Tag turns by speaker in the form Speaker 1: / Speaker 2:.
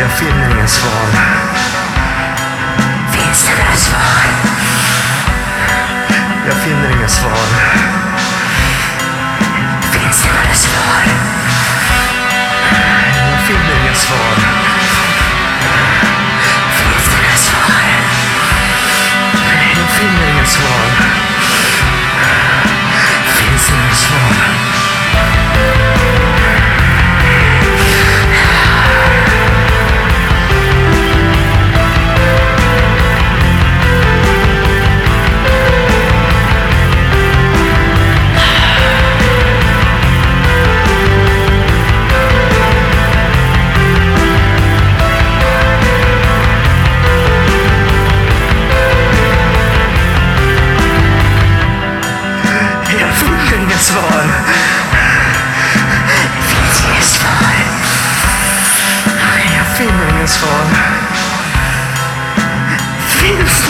Speaker 1: Jag finner inga svar.
Speaker 2: Finns det några svar?
Speaker 1: Jag finner inga svar.
Speaker 2: Svar. Finns
Speaker 1: inga svar? Jag finner inga svar.
Speaker 2: Finns